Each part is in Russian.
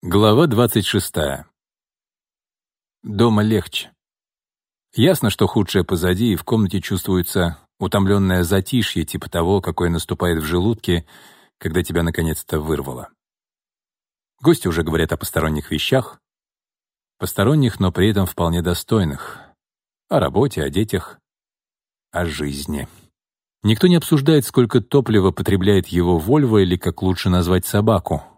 Глава 26. Дома легче. Ясно, что худшее позади, и в комнате чувствуется утомленное затишье, типа того, какое наступает в желудке, когда тебя наконец-то вырвало. Гости уже говорят о посторонних вещах. Посторонних, но при этом вполне достойных. О работе, о детях, о жизни. Никто не обсуждает, сколько топлива потребляет его Вольво или как лучше назвать собаку —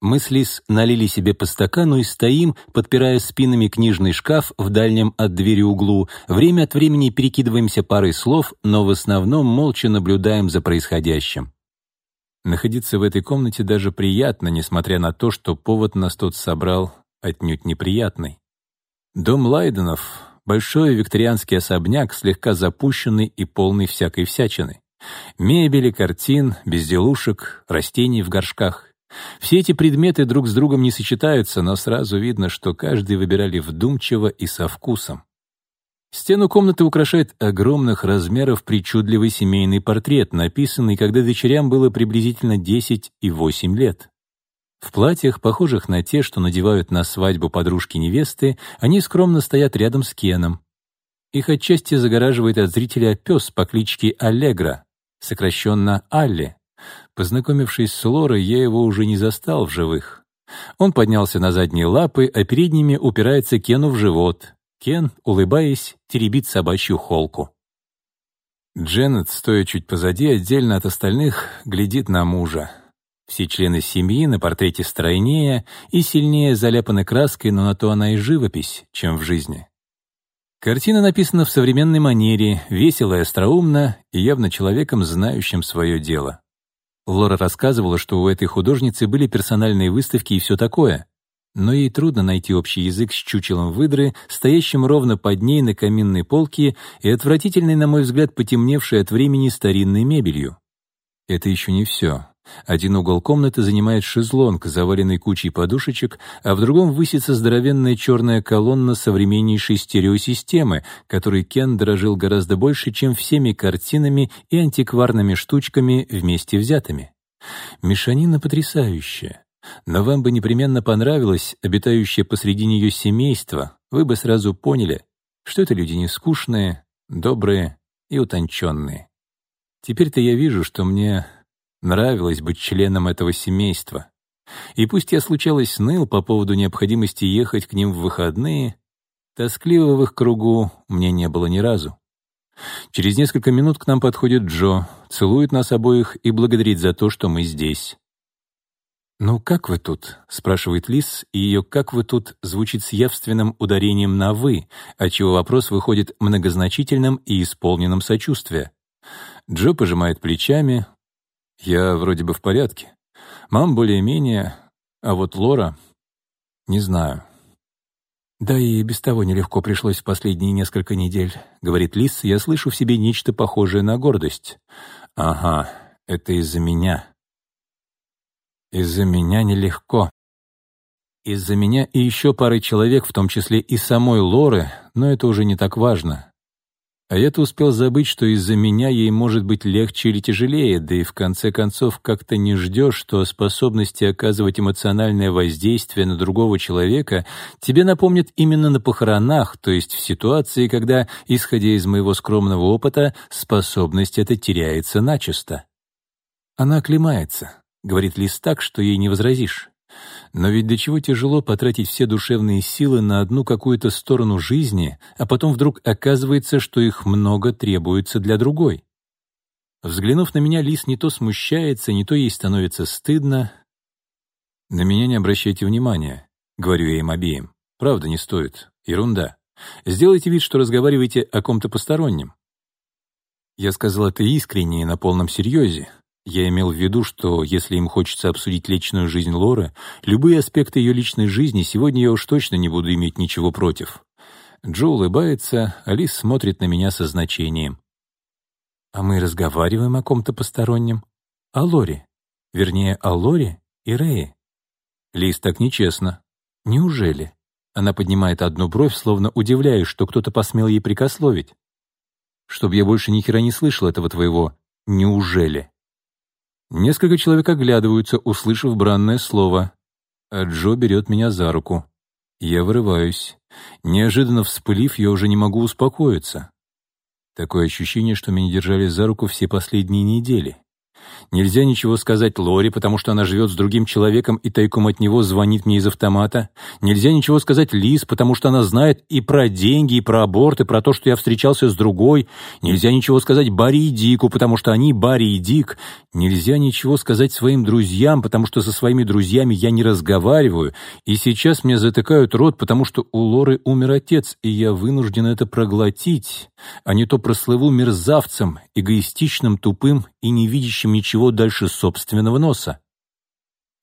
мы с Лиз налили себе по стакану и стоим, подпирая спинами книжный шкаф в дальнем от двери углу. Время от времени перекидываемся парой слов, но в основном молча наблюдаем за происходящим. Находиться в этой комнате даже приятно, несмотря на то, что повод нас тут собрал отнюдь неприятный. Дом Лайденов — большой викторианский особняк, слегка запущенный и полный всякой всячины. Мебели, картин, безделушек, растений в горшках. Все эти предметы друг с другом не сочетаются, но сразу видно, что каждый выбирали вдумчиво и со вкусом. Стену комнаты украшает огромных размеров причудливый семейный портрет, написанный, когда дочерям было приблизительно 10 и 8 лет. В платьях, похожих на те, что надевают на свадьбу подружки невесты, они скромно стоят рядом с Кеном. Их отчасти загораживает от зрителя пес по кличке Аллегра, сокращенно Алли, Познакомившись с Лорой, я его уже не застал в живых. Он поднялся на задние лапы, а передними упирается Кену в живот. Кен, улыбаясь, теребит собачью холку. Дженнет, стоя чуть позади, отдельно от остальных, глядит на мужа. Все члены семьи на портрете стройнее и сильнее заляпаны краской, но на то она и живопись, чем в жизни. Картина написана в современной манере, весело и остроумно, и явно человеком, знающим свое дело. Лора рассказывала, что у этой художницы были персональные выставки и все такое, но ей трудно найти общий язык с чучелом выдры, стоящим ровно под ней на каминной полке и отвратительной, на мой взгляд, потемневшей от времени старинной мебелью. Это еще не все. Один угол комнаты занимает шезлонг, заваленный кучей подушечек, а в другом высится здоровенная черная колонна современнейшей стереосистемы, которой Кен дорожил гораздо больше, чем всеми картинами и антикварными штучками вместе взятыми. Мешанина потрясающая. Но вам бы непременно понравилось обитающее посреди нее семейство, вы бы сразу поняли, что это люди не скучные, добрые и утонченные. Теперь-то я вижу, что мне Нравилось быть членом этого семейства. И пусть я случалось ныл по поводу необходимости ехать к ним в выходные, тоскливо в их кругу мне не было ни разу. Через несколько минут к нам подходит Джо, целует нас обоих и благодарит за то, что мы здесь. «Ну, как вы тут?» — спрашивает Лис, и ее «как вы тут» звучит с явственным ударением на «вы», отчего вопрос выходит многозначительным и исполненным сочувствия. Джо пожимает плечами, я вроде бы в порядке. Мам более-менее, а вот Лора... Не знаю. «Да и без того нелегко пришлось в последние несколько недель», — говорит Лис, — «я слышу в себе нечто похожее на гордость». «Ага, это из-за меня». «Из-за меня нелегко». Из-за меня и еще пары человек, в том числе и самой Лоры, но это уже не так важно. А я-то успел забыть, что из-за меня ей может быть легче или тяжелее, да и в конце концов как-то не ждешь, что способности оказывать эмоциональное воздействие на другого человека тебе напомнят именно на похоронах, то есть в ситуации, когда, исходя из моего скромного опыта, способность эта теряется начисто. Она оклемается, — говорит Лис так, что ей не возразишь. Но ведь до чего тяжело потратить все душевные силы на одну какую-то сторону жизни, а потом вдруг оказывается, что их много требуется для другой. Взглянув на меня, лис не то смущается, не то ей становится стыдно. «На меня не обращайте внимания», — говорю я им обеим. «Правда не стоит. Ерунда. Сделайте вид, что разговариваете о ком-то постороннем». Я сказал это искренне и на полном серьезе, я имел в виду, что если им хочется обсудить личную жизнь Лоры, любые аспекты ее личной жизни, сегодня я уж точно не буду иметь ничего против. Джо улыбается, Алис смотрит на меня со значением. А мы разговариваем о ком-то постороннем. О Лоре. Вернее, о Лоре и Рее. Лис, так нечестно. Неужели? Она поднимает одну бровь, словно удивляясь, что кто-то посмел ей прикословить. Чтоб я больше ни хера не слышал этого твоего «неужели». Несколько человек оглядываются, услышав бранное слово. А Джо берет меня за руку. Я вырываюсь. Неожиданно вспылив, я уже не могу успокоиться. Такое ощущение, что меня держали за руку все последние недели. Нельзя ничего сказать Лори, потому что она живет с другим человеком и тайком от него звонит мне из автомата. Нельзя ничего сказать Лиз, потому что она знает и про деньги, и про аборт, и про то, что я встречался с другой. Нельзя ничего сказать Барри и Дику, потому что они Барри и Дик. Нельзя ничего сказать своим друзьям, потому что со своими друзьями я не разговариваю. И сейчас мне затыкают рот, потому что у Лоры умер отец, и я вынужден это проглотить, а не то прослыву мерзавцем, эгоистичным, тупым и невидящим ничего дальше собственного носа.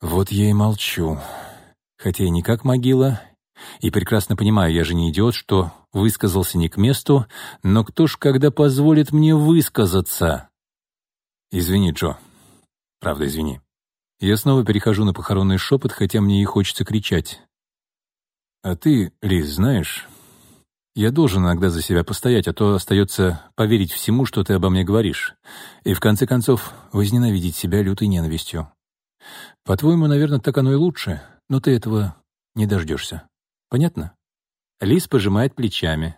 Вот я и молчу. Хотя и не как могила, и прекрасно понимаю, я же не идиот, что высказался не к месту, но кто ж когда позволит мне высказаться? Извини, Джо. Правда, извини. Я снова перехожу на похоронный шепот, хотя мне и хочется кричать. А ты, Лиз, знаешь, я должен иногда за себя постоять, а то остается поверить всему, что ты обо мне говоришь, и в конце концов возненавидеть себя лютой ненавистью. По-твоему, наверное, так оно и лучше, но ты этого не дождешься. Понятно? Лис пожимает плечами.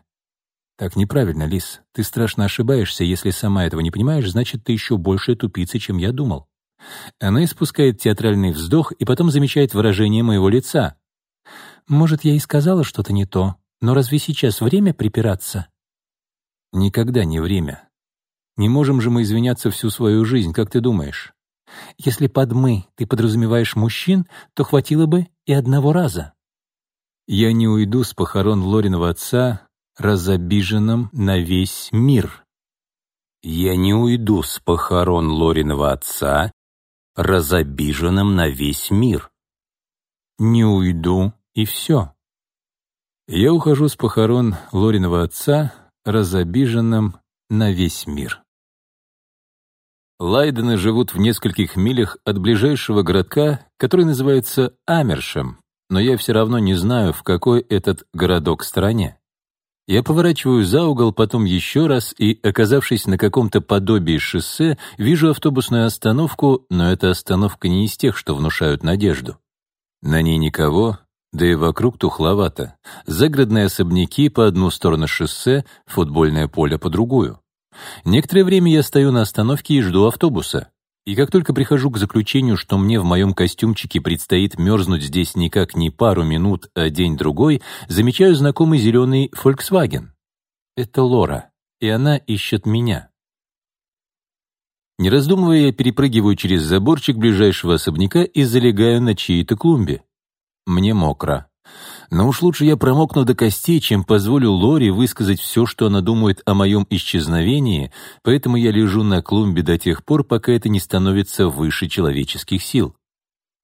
Так неправильно, Лис. Ты страшно ошибаешься. Если сама этого не понимаешь, значит, ты еще больше тупица, чем я думал. Она испускает театральный вздох и потом замечает выражение моего лица. Может, я и сказала что-то не то, но разве сейчас время припираться? Никогда не время. Не можем же мы извиняться всю свою жизнь, как ты думаешь? Если под «мы» ты подразумеваешь мужчин, то хватило бы и одного раза. Я не уйду с похорон Лориного отца, разобиженным на весь мир. Я не уйду с похорон Лориного отца, разобиженным на весь мир. Не уйду, и все. Я ухожу с похорон Лориного отца, разобиженным на весь мир. Лайдены живут в нескольких милях от ближайшего городка, который называется Амершем, но я все равно не знаю, в какой этот городок стране. Я поворачиваю за угол, потом еще раз, и, оказавшись на каком-то подобии шоссе, вижу автобусную остановку, но эта остановка не из тех, что внушают надежду. На ней никого, да и вокруг тухловато. Загородные особняки по одну сторону шоссе, футбольное поле по другую. Некоторое время я стою на остановке и жду автобуса. И как только прихожу к заключению, что мне в моем костюмчике предстоит мерзнуть здесь никак не пару минут, а день-другой, замечаю знакомый зеленый Volkswagen. Это Лора, и она ищет меня. Не раздумывая, я перепрыгиваю через заборчик ближайшего особняка и залегаю на чьей-то клумбе. Мне мокро. Но уж лучше я промокну до костей, чем позволю Лори высказать все, что она думает о моем исчезновении, поэтому я лежу на клумбе до тех пор, пока это не становится выше человеческих сил.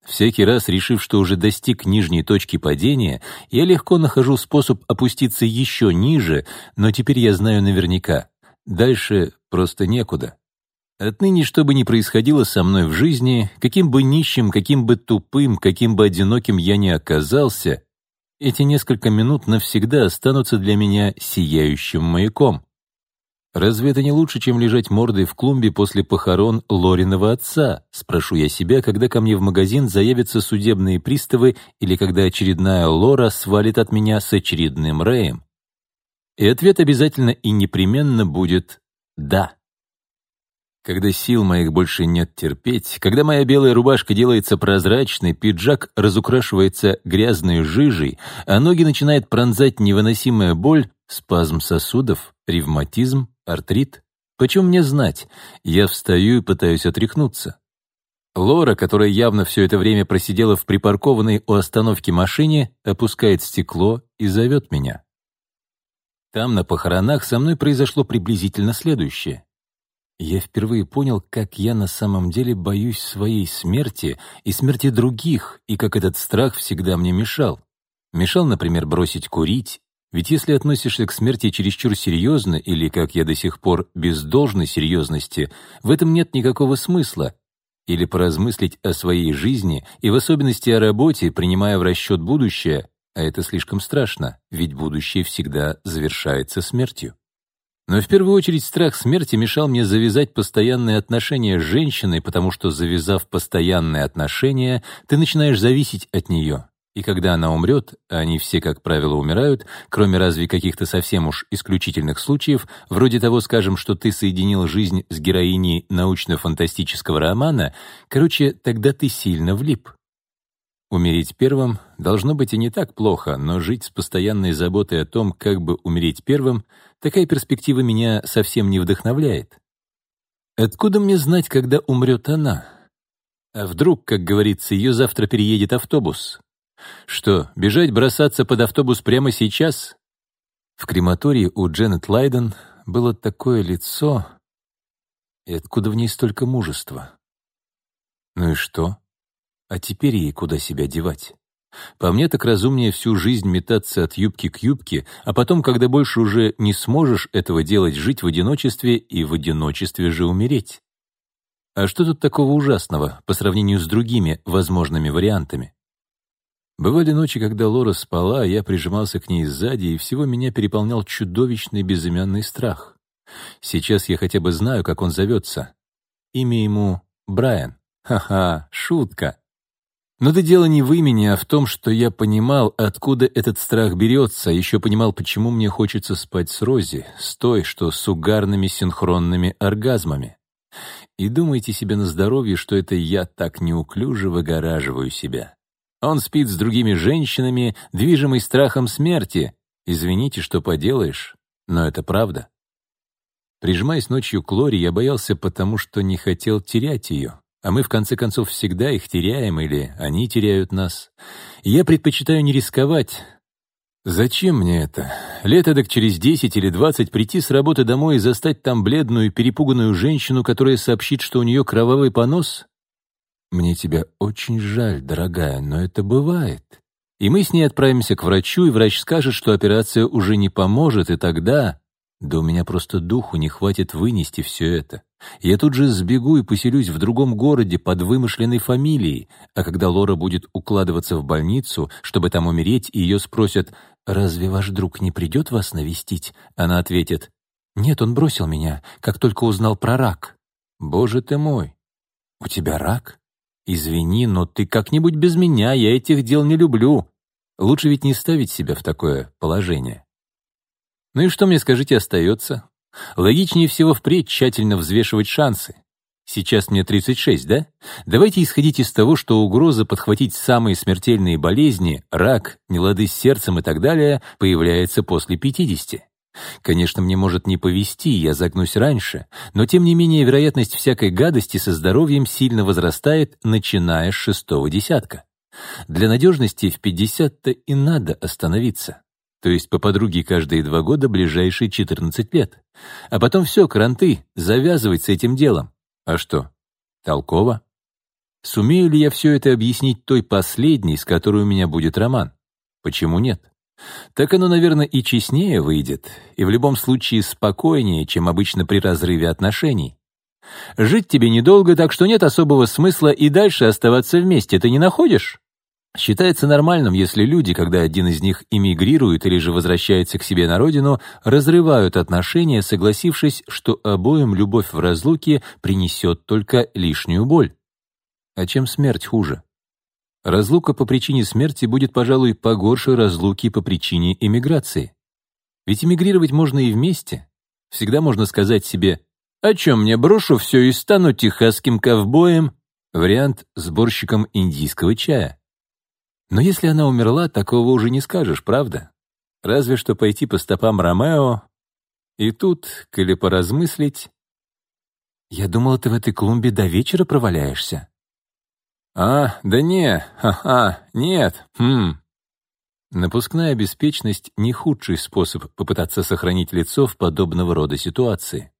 Всякий раз, решив, что уже достиг нижней точки падения, я легко нахожу способ опуститься еще ниже, но теперь я знаю наверняка. Дальше просто некуда. Отныне, что бы ни происходило со мной в жизни, каким бы нищим, каким бы тупым, каким бы одиноким я ни оказался, эти несколько минут навсегда останутся для меня сияющим маяком. «Разве это не лучше, чем лежать мордой в клумбе после похорон Лориного отца?» — спрошу я себя, когда ко мне в магазин заявятся судебные приставы или когда очередная Лора свалит от меня с очередным Рэем. И ответ обязательно и непременно будет «да». Когда сил моих больше нет терпеть, когда моя белая рубашка делается прозрачной, пиджак разукрашивается грязной жижей, а ноги начинает пронзать невыносимая боль, спазм сосудов, ревматизм, артрит. Почем мне знать? Я встаю и пытаюсь отряхнуться. Лора, которая явно все это время просидела в припаркованной у остановки машине, опускает стекло и зовет меня. Там, на похоронах, со мной произошло приблизительно следующее. Я впервые понял, как я на самом деле боюсь своей смерти и смерти других, и как этот страх всегда мне мешал. Мешал, например, бросить курить, ведь если относишься к смерти чересчур серьезно или, как я до сих пор, без должной серьезности, в этом нет никакого смысла. Или поразмыслить о своей жизни и в особенности о работе, принимая в расчет будущее, а это слишком страшно, ведь будущее всегда завершается смертью. Но в первую очередь страх смерти мешал мне завязать постоянные отношения с женщиной, потому что, завязав постоянные отношения, ты начинаешь зависеть от нее. И когда она умрет, а они все, как правило, умирают, кроме разве каких-то совсем уж исключительных случаев, вроде того, скажем, что ты соединил жизнь с героиней научно-фантастического романа, короче, тогда ты сильно влип. Умереть первым должно быть и не так плохо, но жить с постоянной заботой о том, как бы умереть первым, такая перспектива меня совсем не вдохновляет. Откуда мне знать, когда умрет она? А вдруг, как говорится, ее завтра переедет автобус? Что, бежать, бросаться под автобус прямо сейчас? В крематории у Дженнет Лайден было такое лицо, и откуда в ней столько мужества? Ну и что? А теперь ей куда себя девать? По мне так разумнее всю жизнь метаться от юбки к юбке, а потом, когда больше уже не сможешь этого делать, жить в одиночестве и в одиночестве же умереть. А что тут такого ужасного по сравнению с другими возможными вариантами? Бывали ночи, когда Лора спала, а я прижимался к ней сзади, и всего меня переполнял чудовищный безымянный страх. Сейчас я хотя бы знаю, как он зовется. Имя ему Брайан. Ха-ха, шутка. Но да дело не в имени, а в том, что я понимал, откуда этот страх берется, а еще понимал, почему мне хочется спать с Рози, с той, что с угарными синхронными оргазмами. И думайте себе на здоровье, что это я так неуклюже выгораживаю себя. Он спит с другими женщинами, движимый страхом смерти. Извините, что поделаешь, но это правда. Прижимаясь ночью к Лори, я боялся, потому что не хотел терять ее а мы, в конце концов, всегда их теряем или они теряют нас. Я предпочитаю не рисковать. Зачем мне это? Лето так через 10 или 20 прийти с работы домой и застать там бледную, перепуганную женщину, которая сообщит, что у нее кровавый понос? Мне тебя очень жаль, дорогая, но это бывает. И мы с ней отправимся к врачу, и врач скажет, что операция уже не поможет, и тогда... Да у меня просто духу не хватит вынести все это. Я тут же сбегу и поселюсь в другом городе под вымышленной фамилией, а когда Лора будет укладываться в больницу, чтобы там умереть, и ее спросят «Разве ваш друг не придет вас навестить?» Она ответит «Нет, он бросил меня, как только узнал про рак». «Боже ты мой! У тебя рак? Извини, но ты как-нибудь без меня, я этих дел не люблю. Лучше ведь не ставить себя в такое положение». «Ну и что мне, скажите, остается? Логичнее всего впредь тщательно взвешивать шансы. Сейчас мне 36, да? Давайте исходить из того, что угроза подхватить самые смертельные болезни, рак, нелады с сердцем и так далее, появляется после 50. Конечно, мне может не повезти, я загнусь раньше, но тем не менее вероятность всякой гадости со здоровьем сильно возрастает, начиная с шестого десятка. Для надежности в 50-то и надо остановиться то есть по подруге каждые два года ближайшие 14 лет. А потом все, кранты, завязывать с этим делом. А что? Толково? Сумею ли я все это объяснить той последней, с которой у меня будет роман? Почему нет? Так оно, наверное, и честнее выйдет, и в любом случае спокойнее, чем обычно при разрыве отношений. Жить тебе недолго, так что нет особого смысла и дальше оставаться вместе, ты не находишь? Считается нормальным, если люди, когда один из них эмигрирует или же возвращается к себе на родину, разрывают отношения, согласившись, что обоим любовь в разлуке принесет только лишнюю боль. А чем смерть хуже? Разлука по причине смерти будет, пожалуй, погорше разлуки по причине эмиграции. Ведь эмигрировать можно и вместе. Всегда можно сказать себе «А «О чем мне брошу все и стану техасским ковбоем?» Вариант «сборщиком индийского чая». Но если она умерла, такого уже не скажешь, правда? Разве что пойти по стопам Ромео. И тут, коли поразмыслить... Я думала, ты в этой клумбе до вечера проваляешься. А, да не, ха-ха, нет, хм. Напускная беспечность — не худший способ попытаться сохранить лицо в подобного рода ситуации.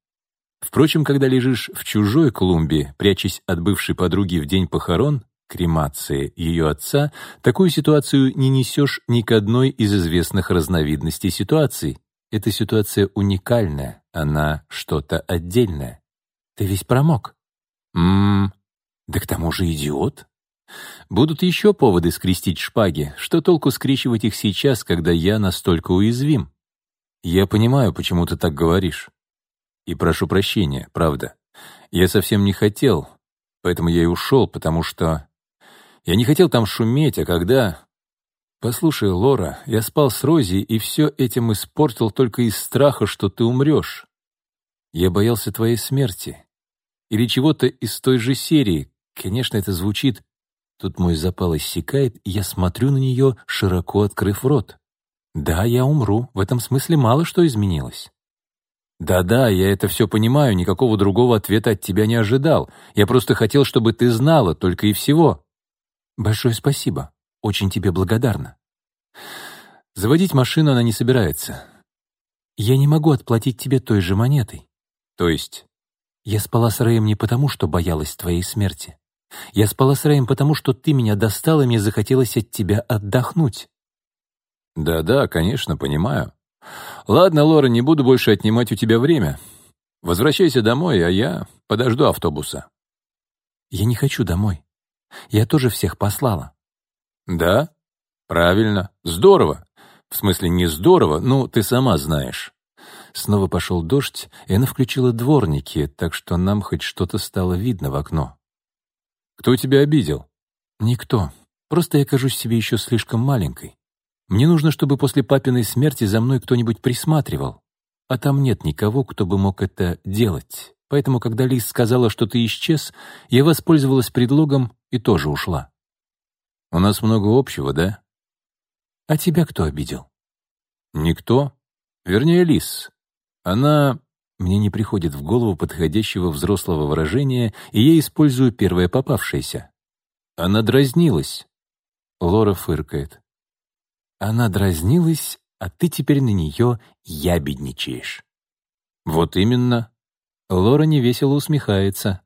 Впрочем, когда лежишь в чужой клумбе, прячась от бывшей подруги в день похорон, кремации ее отца, такую ситуацию не несешь ни к одной из известных разновидностей ситуаций. Эта ситуация уникальная, она что-то отдельное. Ты весь промок. Ммм, да к тому же идиот. Будут еще поводы скрестить шпаги. Что толку скрещивать их сейчас, когда я настолько уязвим? Я понимаю, почему ты так говоришь. И прошу прощения, правда. Я совсем не хотел, поэтому я и ушел, потому что... Я не хотел там шуметь, а когда... Послушай, Лора, я спал с Рози и все этим испортил только из страха, что ты умрешь. Я боялся твоей смерти. Или чего-то из той же серии. Конечно, это звучит... Тут мой запал иссякает, и я смотрю на нее, широко открыв рот. Да, я умру. В этом смысле мало что изменилось. «Да-да, я это все понимаю, никакого другого ответа от тебя не ожидал. Я просто хотел, чтобы ты знала, только и всего». «Большое спасибо. Очень тебе благодарна». «Заводить машину она не собирается». «Я не могу отплатить тебе той же монетой». «То есть?» «Я спала с Рэем не потому, что боялась твоей смерти. Я спала с Рэем потому, что ты меня достал, и мне захотелось от тебя отдохнуть». «Да-да, конечно, понимаю. Ладно, Лора, не буду больше отнимать у тебя время. Возвращайся домой, а я подожду автобуса». «Я не хочу домой. Я тоже всех послала». «Да? Правильно. Здорово. В смысле, не здорово, ну, ты сама знаешь». Снова пошел дождь, и она включила дворники, так что нам хоть что-то стало видно в окно. «Кто тебя обидел?» «Никто. Просто я кажусь себе еще слишком маленькой. Мне нужно, чтобы после папиной смерти за мной кто-нибудь присматривал, а там нет никого, кто бы мог это делать» поэтому, когда Лис сказала, что ты исчез, я воспользовалась предлогом и тоже ушла. У нас много общего, да? А тебя кто обидел? Никто. Вернее, Лис. Она... Мне не приходит в голову подходящего взрослого выражения, и я использую первое попавшееся. Она дразнилась. Лора фыркает. Она дразнилась, а ты теперь на нее ябедничаешь. Вот именно. Лора невесело усмехается.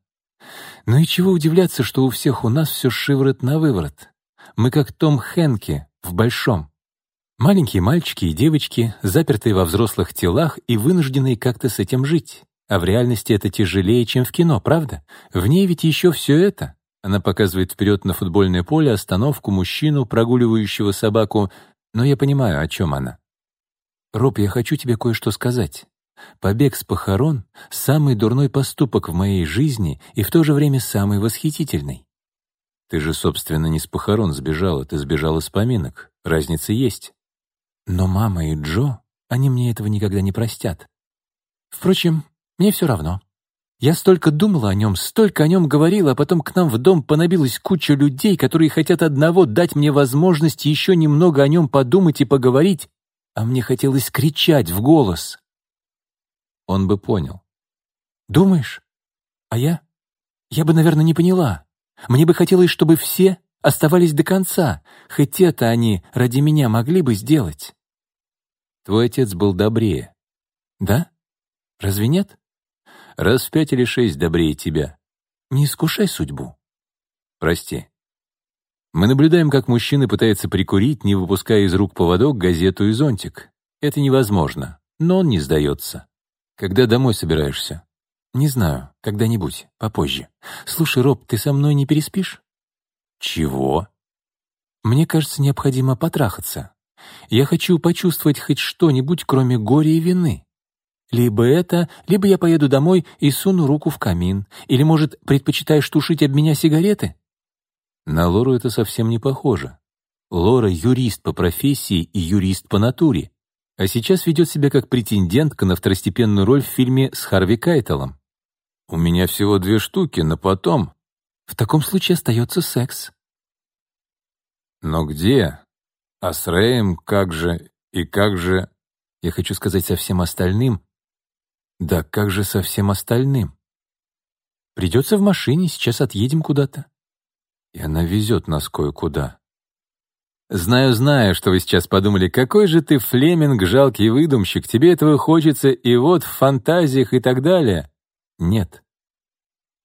«Ну и чего удивляться, что у всех у нас все шиворот на выворот? Мы как Том Хенки в большом. Маленькие мальчики и девочки, запертые во взрослых телах и вынужденные как-то с этим жить. А в реальности это тяжелее, чем в кино, правда? В ней ведь еще все это. Она показывает вперед на футбольное поле остановку мужчину, прогуливающего собаку, но я понимаю, о чем она. «Роб, я хочу тебе кое-что сказать». Побег с похорон — самый дурной поступок в моей жизни и в то же время самый восхитительный. Ты же, собственно, не с похорон сбежала, ты сбежала с поминок. Разница есть. Но мама и Джо, они мне этого никогда не простят. Впрочем, мне все равно. Я столько думала о нем, столько о нем говорила, а потом к нам в дом понабилась куча людей, которые хотят одного дать мне возможность еще немного о нем подумать и поговорить, а мне хотелось кричать в голос он бы понял. «Думаешь? А я? Я бы, наверное, не поняла. Мне бы хотелось, чтобы все оставались до конца, хоть это они ради меня могли бы сделать». «Твой отец был добрее». «Да? Разве нет?» «Раз в пять или шесть добрее тебя». «Не искушай судьбу». «Прости». Мы наблюдаем, как мужчина пытается прикурить, не выпуская из рук поводок, газету и зонтик. Это невозможно, но он не сдается. Когда домой собираешься? Не знаю, когда-нибудь, попозже. Слушай, Роб, ты со мной не переспишь? Чего? Мне кажется, необходимо потрахаться. Я хочу почувствовать хоть что-нибудь, кроме горя и вины. Либо это, либо я поеду домой и суну руку в камин. Или, может, предпочитаешь тушить об меня сигареты? На Лору это совсем не похоже. Лора — юрист по профессии и юрист по натуре а сейчас ведет себя как претендентка на второстепенную роль в фильме с Харви Кайтелом. «У меня всего две штуки, но потом...» «В таком случае остается секс». «Но где? А с Рэем как же? И как же...» «Я хочу сказать со всем остальным». «Да как же со всем остальным?» «Придется в машине, сейчас отъедем куда-то». «И она везет нас кое-куда». Знаю, знаю, что вы сейчас подумали, какой же ты Флеминг, жалкий выдумщик, тебе этого хочется, и вот в фантазиях и так далее. Нет.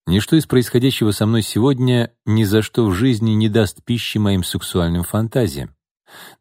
Ничто из происходящего со мной сегодня ни за что в жизни не даст пищи моим сексуальным фантазиям.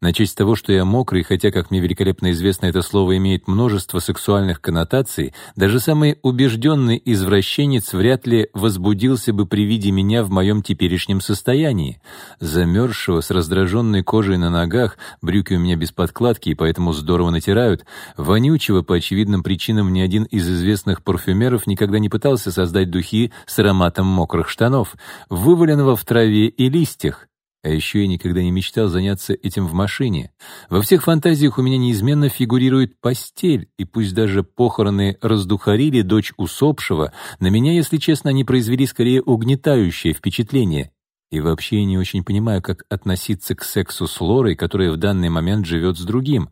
На честь того, что я мокрый, хотя, как мне великолепно известно, это слово имеет множество сексуальных коннотаций, даже самый убежденный извращенец вряд ли возбудился бы при виде меня в моем теперешнем состоянии. Замерзшего, с раздраженной кожей на ногах, брюки у меня без подкладки и поэтому здорово натирают, вонючего, по очевидным причинам, ни один из известных парфюмеров никогда не пытался создать духи с ароматом мокрых штанов, вываленного в траве и листьях. А еще я никогда не мечтал заняться этим в машине. Во всех фантазиях у меня неизменно фигурирует постель, и пусть даже похороны раздухарили дочь усопшего, на меня, если честно, они произвели скорее угнетающее впечатление. И вообще я не очень понимаю, как относиться к сексу с Лорой, которая в данный момент живет с другим.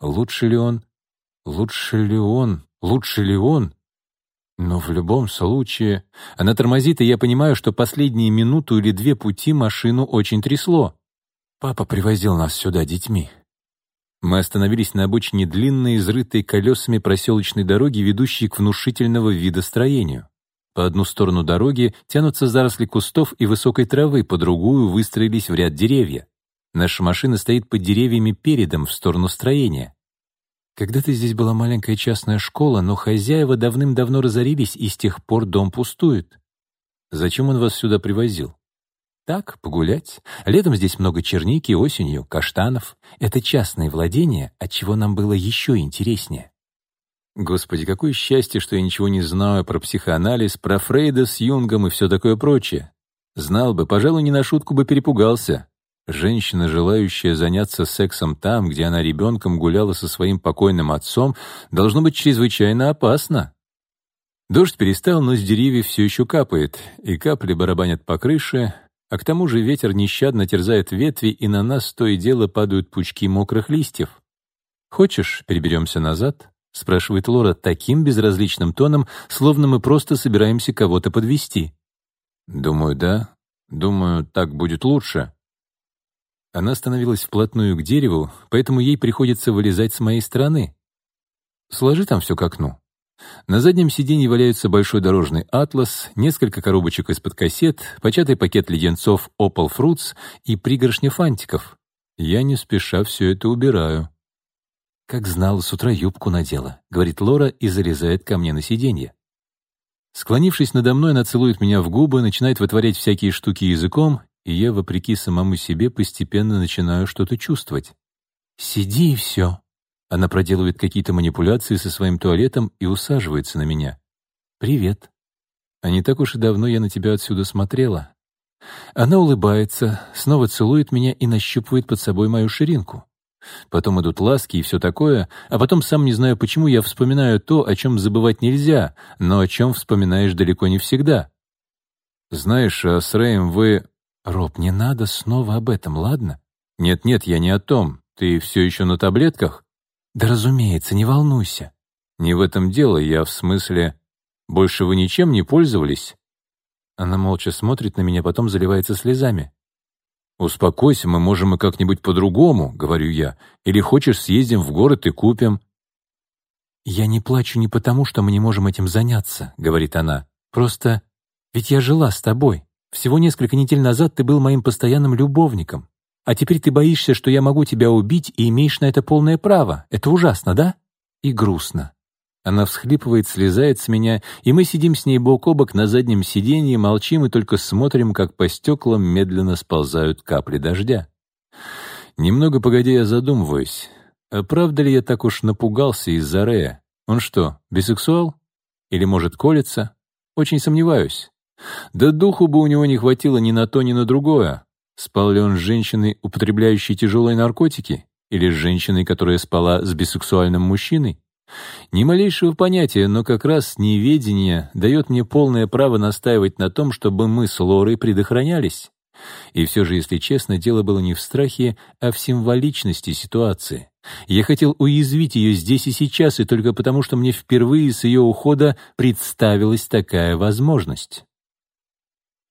Лучше ли он? Лучше ли он? Лучше ли он? Но в любом случае... Она тормозит, и я понимаю, что последние минуту или две пути машину очень трясло. Папа привозил нас сюда детьми. Мы остановились на обочине длинной, изрытой колесами проселочной дороги, ведущей к внушительного вида строению. По одну сторону дороги тянутся заросли кустов и высокой травы, по другую выстроились в ряд деревья. Наша машина стоит под деревьями передом в сторону строения. Когда-то здесь была маленькая частная школа, но хозяева давным-давно разорились, и с тех пор дом пустует. Зачем он вас сюда привозил? Так, погулять. Летом здесь много черники, осенью — каштанов. Это частные владения, отчего нам было еще интереснее. Господи, какое счастье, что я ничего не знаю про психоанализ, про Фрейда с Юнгом и все такое прочее. Знал бы, пожалуй, не на шутку бы перепугался. Женщина, желающая заняться сексом там, где она ребенком гуляла со своим покойным отцом, должно быть чрезвычайно опасно. Дождь перестал, но с деревьев все еще капает, и капли барабанят по крыше, а к тому же ветер нещадно терзает ветви, и на нас то и дело падают пучки мокрых листьев. «Хочешь, переберемся назад?» — спрашивает Лора таким безразличным тоном, словно мы просто собираемся кого-то подвести. «Думаю, да. Думаю, так будет лучше», она становилась вплотную к дереву, поэтому ей приходится вылезать с моей стороны. Сложи там все к окну. На заднем сиденье валяются большой дорожный атлас, несколько коробочек из-под кассет, початый пакет леденцов Opal Fruits и пригоршня фантиков. Я не спеша все это убираю. «Как знала, с утра юбку надела», — говорит Лора и залезает ко мне на сиденье. Склонившись надо мной, она целует меня в губы, начинает вытворять всякие штуки языком, и я, вопреки самому себе, постепенно начинаю что-то чувствовать. «Сиди и все». Она проделывает какие-то манипуляции со своим туалетом и усаживается на меня. «Привет. А не так уж и давно я на тебя отсюда смотрела». Она улыбается, снова целует меня и нащупывает под собой мою ширинку. Потом идут ласки и все такое, а потом сам не знаю почему я вспоминаю то, о чем забывать нельзя, но о чем вспоминаешь далеко не всегда. «Знаешь, а с Рэем вы...» «Роб, не надо снова об этом, ладно?» «Нет-нет, я не о том. Ты все еще на таблетках?» «Да разумеется, не волнуйся». «Не в этом дело, я в смысле...» «Больше вы ничем не пользовались?» Она молча смотрит на меня, потом заливается слезами. «Успокойся, мы можем и как-нибудь по-другому», — говорю я. «Или хочешь, съездим в город и купим». «Я не плачу не потому, что мы не можем этим заняться», — говорит она. «Просто ведь я жила с тобой. Всего несколько недель назад ты был моим постоянным любовником, а теперь ты боишься, что я могу тебя убить и имеешь на это полное право. Это ужасно, да? И грустно. Она всхлипывает, слезает с меня, и мы сидим с ней бок о бок на заднем сиденье, молчим и только смотрим, как по стеклам медленно сползают капли дождя. Немного погодя, я задумываюсь. А правда ли я так уж напугался из-за Рея? Он что, бисексуал? Или, может, колется? Очень сомневаюсь. Да духу бы у него не хватило ни на то, ни на другое. Спал ли он с женщиной, употребляющей тяжелые наркотики, или с женщиной, которая спала с бисексуальным мужчиной? Ни малейшего понятия, но как раз неведение дает мне полное право настаивать на том, чтобы мы с Лорой предохранялись. И все же, если честно, дело было не в страхе, а в символичности ситуации. Я хотел уязвить ее здесь и сейчас, и только потому, что мне впервые с ее ухода представилась такая возможность.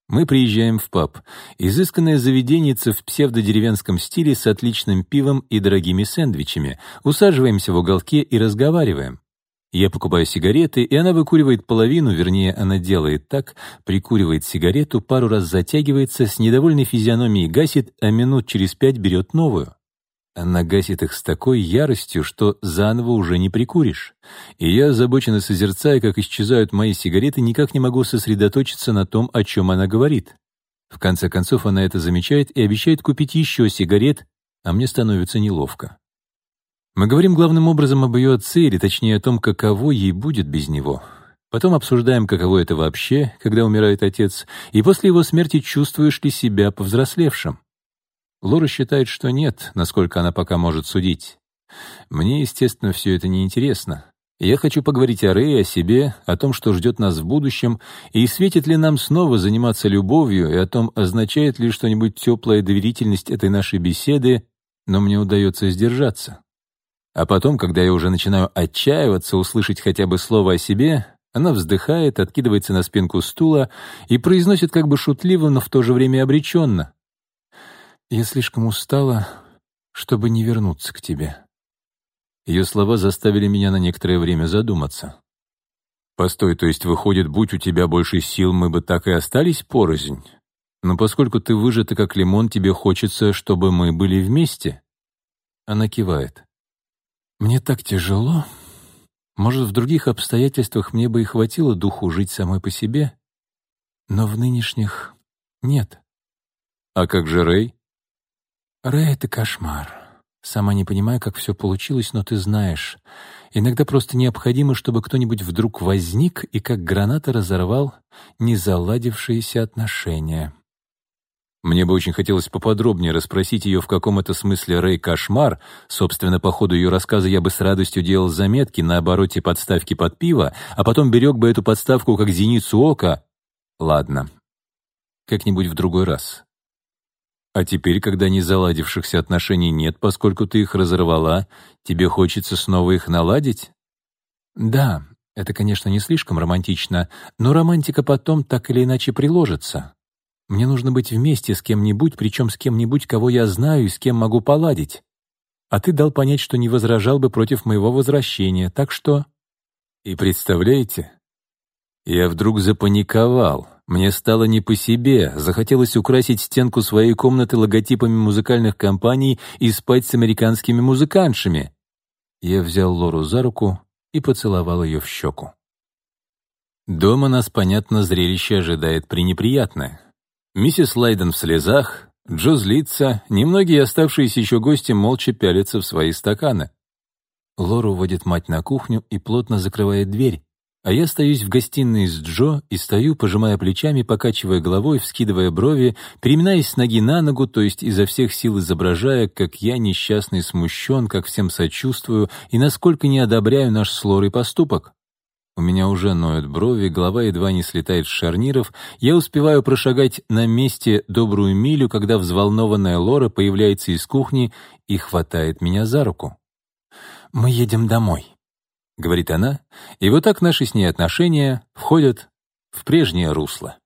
Мы приезжаем в паб. Изысканное заведенница в псевдодеревенском стиле с отличным пивом и дорогими сэндвичами. Усаживаемся в уголке и разговариваем. Я покупаю сигареты, и она выкуривает половину, вернее, она делает так, прикуривает сигарету, пару раз затягивается, с недовольной физиономией гасит, а минут через пять берет новую. Она гасит их с такой яростью, что заново уже не прикуришь. И я, озабоченно созерцая, как исчезают мои сигареты, никак не могу сосредоточиться на том, о чем она говорит. В конце концов, она это замечает и обещает купить еще сигарет, а мне становится неловко. Мы говорим главным образом об ее отце, или точнее о том, каково ей будет без него. Потом обсуждаем, каково это вообще, когда умирает отец, и после его смерти чувствуешь ли себя повзрослевшим. Лора считает, что нет, насколько она пока может судить. Мне, естественно, все это неинтересно. Я хочу поговорить о Рее, о себе, о том, что ждет нас в будущем, и светит ли нам снова заниматься любовью, и о том, означает ли что-нибудь теплая доверительность этой нашей беседы, но мне удается сдержаться. А потом, когда я уже начинаю отчаиваться услышать хотя бы слово о себе, она вздыхает, откидывается на спинку стула и произносит как бы шутливо, но в то же время обреченно. «Я слишком устала, чтобы не вернуться к тебе». Ее слова заставили меня на некоторое время задуматься. «Постой, то есть, выходит, будь у тебя больше сил, мы бы так и остались порознь? Но поскольку ты выжата как лимон, тебе хочется, чтобы мы были вместе?» Она кивает. «Мне так тяжело. Может, в других обстоятельствах мне бы и хватило духу жить самой по себе, но в нынешних нет». «А как же Рэй?» Рэй — это кошмар. Сама не понимаю, как все получилось, но ты знаешь. Иногда просто необходимо, чтобы кто-нибудь вдруг возник и как граната разорвал незаладившиеся отношения. Мне бы очень хотелось поподробнее расспросить ее, в каком это смысле Рэй кошмар. Собственно, по ходу ее рассказа я бы с радостью делал заметки на обороте подставки под пиво, а потом берег бы эту подставку как зеницу ока. Ладно, как-нибудь в другой раз. А теперь, когда не заладившихся отношений нет, поскольку ты их разорвала, тебе хочется снова их наладить? Да, это, конечно, не слишком романтично, но романтика потом так или иначе приложится. Мне нужно быть вместе с кем-нибудь, причем с кем-нибудь, кого я знаю и с кем могу поладить. А ты дал понять, что не возражал бы против моего возвращения, так что...» И представляете, я вдруг запаниковал. Мне стало не по себе, захотелось украсить стенку своей комнаты логотипами музыкальных компаний и спать с американскими музыкантшами. Я взял Лору за руку и поцеловал ее в щеку. Дома нас, понятно, зрелище ожидает пренеприятное. Миссис Лайден в слезах, Джо злится, немногие оставшиеся еще гости молча пялятся в свои стаканы. Лору водит мать на кухню и плотно закрывает дверь, а я остаюсь в гостиной с Джо и стою, пожимая плечами, покачивая головой, вскидывая брови, переминаясь с ноги на ногу, то есть изо всех сил изображая, как я несчастный смущен, как всем сочувствую и насколько не одобряю наш с Лорой поступок. У меня уже ноют брови, голова едва не слетает с шарниров. Я успеваю прошагать на месте добрую милю, когда взволнованная Лора появляется из кухни и хватает меня за руку. «Мы едем домой», — говорит она, — и вот так наши с ней отношения входят в прежнее русло.